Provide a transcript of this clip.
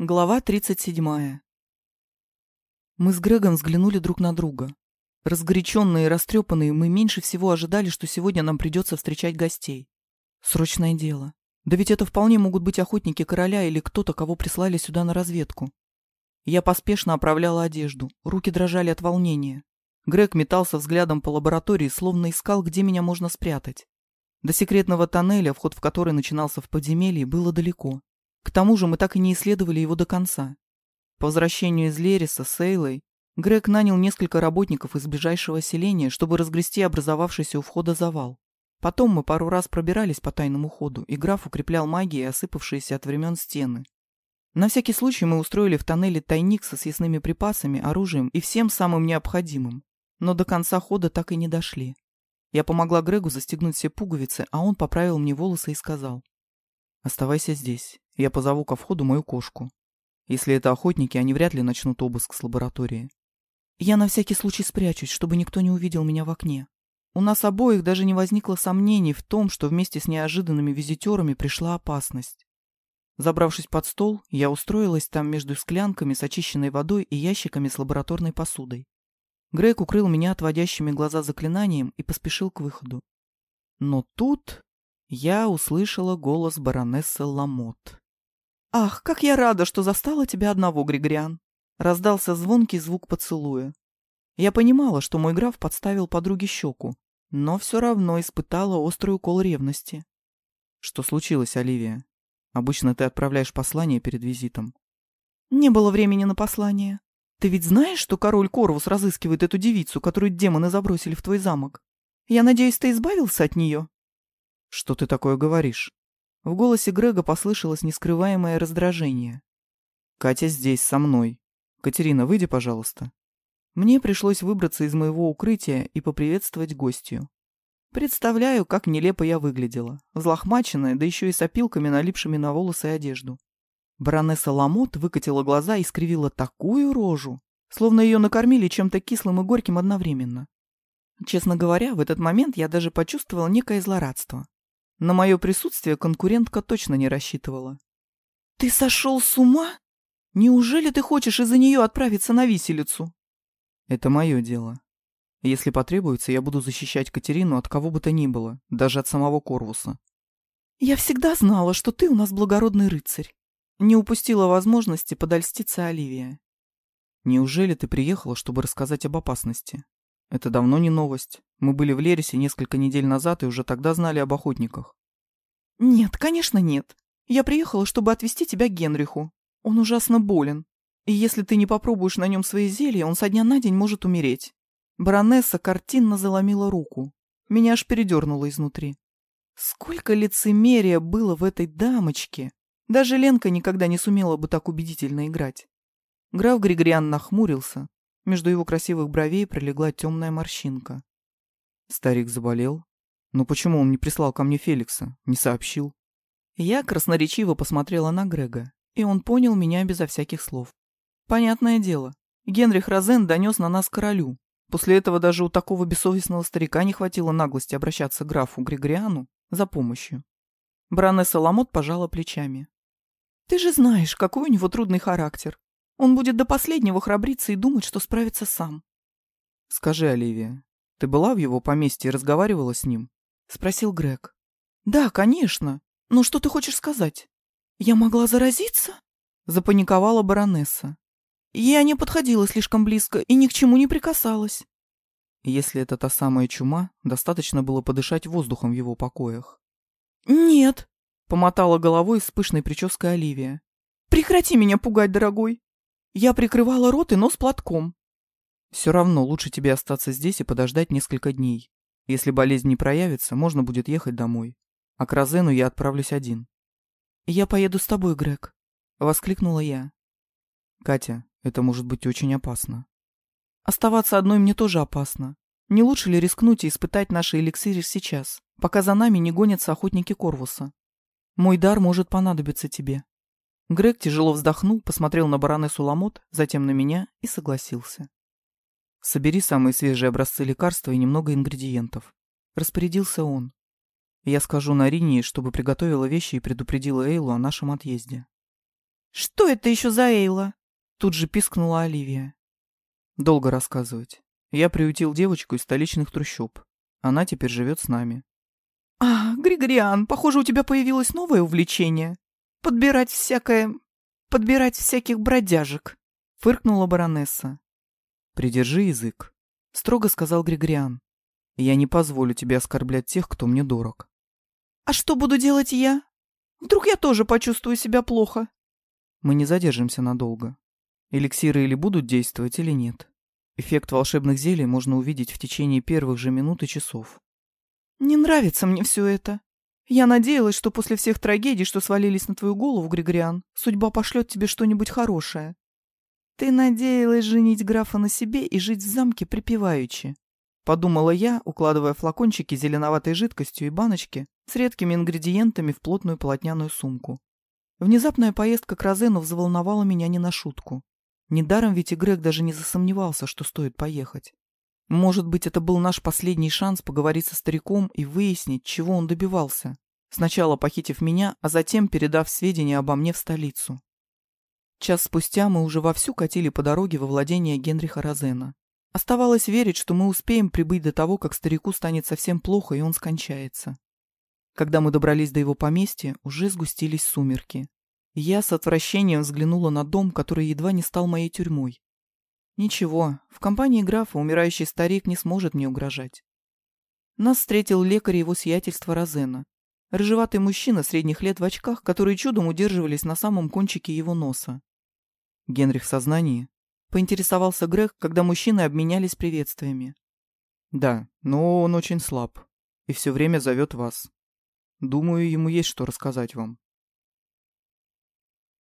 Глава 37. Мы с Грегом взглянули друг на друга. Разгоряченные и растрепанные, мы меньше всего ожидали, что сегодня нам придется встречать гостей. Срочное дело. Да ведь это вполне могут быть охотники короля или кто-то, кого прислали сюда на разведку. Я поспешно оправляла одежду, руки дрожали от волнения. Грег метался взглядом по лаборатории, словно искал, где меня можно спрятать. До секретного тоннеля, вход в который начинался в подземелье, было далеко. К тому же мы так и не исследовали его до конца. По возвращению из Лериса с Эйлой Грег нанял несколько работников из ближайшего селения, чтобы разгрести образовавшийся у входа завал. Потом мы пару раз пробирались по тайному ходу, и граф укреплял магией осыпавшиеся от времен стены. На всякий случай мы устроили в тоннеле тайник со съестными припасами, оружием и всем самым необходимым. Но до конца хода так и не дошли. Я помогла Грегу застегнуть все пуговицы, а он поправил мне волосы и сказал. «Оставайся здесь. Я позову ко входу мою кошку. Если это охотники, они вряд ли начнут обыск с лаборатории. Я на всякий случай спрячусь, чтобы никто не увидел меня в окне. У нас обоих даже не возникло сомнений в том, что вместе с неожиданными визитерами пришла опасность. Забравшись под стол, я устроилась там между склянками с очищенной водой и ящиками с лабораторной посудой. Грег укрыл меня отводящими глаза заклинанием и поспешил к выходу. Но тут я услышала голос баронессы Ламот. «Ах, как я рада, что застала тебя одного, Григориан!» Раздался звонкий звук поцелуя. Я понимала, что мой граф подставил подруге щеку, но все равно испытала острый укол ревности. «Что случилось, Оливия? Обычно ты отправляешь послание перед визитом». «Не было времени на послание. Ты ведь знаешь, что король Корвус разыскивает эту девицу, которую демоны забросили в твой замок? Я надеюсь, ты избавился от нее?» «Что ты такое говоришь?» В голосе Грега послышалось нескрываемое раздражение. «Катя здесь, со мной. Катерина, выйди, пожалуйста». Мне пришлось выбраться из моего укрытия и поприветствовать гостью. Представляю, как нелепо я выглядела. Взлохмаченная, да еще и с опилками, налипшими на волосы и одежду. Баронесса Ламот выкатила глаза и скривила такую рожу, словно ее накормили чем-то кислым и горьким одновременно. Честно говоря, в этот момент я даже почувствовала некое злорадство. На мое присутствие конкурентка точно не рассчитывала. «Ты сошел с ума? Неужели ты хочешь из-за нее отправиться на виселицу?» «Это мое дело. Если потребуется, я буду защищать Катерину от кого бы то ни было, даже от самого Корвуса». «Я всегда знала, что ты у нас благородный рыцарь». Не упустила возможности подольститься Оливия. «Неужели ты приехала, чтобы рассказать об опасности?» Это давно не новость. Мы были в Лересе несколько недель назад и уже тогда знали об охотниках. Нет, конечно, нет. Я приехала, чтобы отвезти тебя к Генриху. Он ужасно болен. И если ты не попробуешь на нем свои зелья, он со дня на день может умереть. Баронесса картинно заломила руку. Меня аж передернуло изнутри. Сколько лицемерия было в этой дамочке. Даже Ленка никогда не сумела бы так убедительно играть. Граф Григориан нахмурился, между его красивых бровей пролегла темная морщинка. Старик заболел. Но почему он не прислал ко мне Феликса, не сообщил? Я красноречиво посмотрела на Грега, и он понял меня безо всяких слов. Понятное дело, Генрих Розен донес на нас королю. После этого даже у такого бессовестного старика не хватило наглости обращаться к графу Григориану за помощью. Бранесса Ламот пожала плечами. «Ты же знаешь, какой у него трудный характер. Он будет до последнего храбриться и думать, что справится сам. «Скажи, Оливия, ты была в его поместье и разговаривала с ним?» — спросил Грег. «Да, конечно. Но что ты хочешь сказать? Я могла заразиться?» — запаниковала баронесса. «Я не подходила слишком близко и ни к чему не прикасалась». Если это та самая чума, достаточно было подышать воздухом в его покоях. «Нет», — помотала головой с пышной прической Оливия. «Прекрати меня пугать, дорогой. Я прикрывала рот и нос платком. Все равно лучше тебе остаться здесь и подождать несколько дней. Если болезнь не проявится, можно будет ехать домой. А к Розену я отправлюсь один. «Я поеду с тобой, Грег», — воскликнула я. «Катя, это может быть очень опасно». «Оставаться одной мне тоже опасно. Не лучше ли рискнуть и испытать наши эликсиры сейчас, пока за нами не гонятся охотники Корвуса? Мой дар может понадобиться тебе». Грег тяжело вздохнул, посмотрел на баронессу Ламот, затем на меня и согласился. «Собери самые свежие образцы лекарства и немного ингредиентов», — распорядился он. «Я скажу Нарине, чтобы приготовила вещи и предупредила Эйлу о нашем отъезде». Что это еще за Эйла? Тут же пискнула Оливия. Долго рассказывать. Я приютил девочку из столичных трущоб. Она теперь живет с нами. А, Григориан, похоже, у тебя появилось новое увлечение. Подбирать всякое... Подбирать всяких бродяжек. Фыркнула баронесса. Придержи язык, строго сказал Григориан. Я не позволю тебе оскорблять тех, кто мне дорог. А что буду делать я? Вдруг я тоже почувствую себя плохо? Мы не задержимся надолго. Эликсиры или будут действовать, или нет. Эффект волшебных зелий можно увидеть в течение первых же минут и часов. Не нравится мне все это. Я надеялась, что после всех трагедий, что свалились на твою голову, Григориан, судьба пошлет тебе что-нибудь хорошее. Ты надеялась женить графа на себе и жить в замке припеваючи. Подумала я, укладывая флакончики зеленоватой жидкостью и баночки с редкими ингредиентами в плотную полотняную сумку. Внезапная поездка к Розену взволновала меня не на шутку. Недаром ведь и Грег даже не засомневался, что стоит поехать. Может быть, это был наш последний шанс поговорить со стариком и выяснить, чего он добивался, сначала похитив меня, а затем передав сведения обо мне в столицу. Час спустя мы уже вовсю катили по дороге во владение Генриха Розена. Оставалось верить, что мы успеем прибыть до того, как старику станет совсем плохо, и он скончается. Когда мы добрались до его поместья, уже сгустились сумерки. Я с отвращением взглянула на дом, который едва не стал моей тюрьмой. Ничего, в компании графа умирающий старик не сможет мне угрожать. Нас встретил лекарь его сиятельства Розена. Рыжеватый мужчина средних лет в очках, которые чудом удерживались на самом кончике его носа. Генрих в сознании? Поинтересовался Грег, когда мужчины обменялись приветствиями. Да, но он очень слаб и все время зовет вас. Думаю, ему есть что рассказать вам.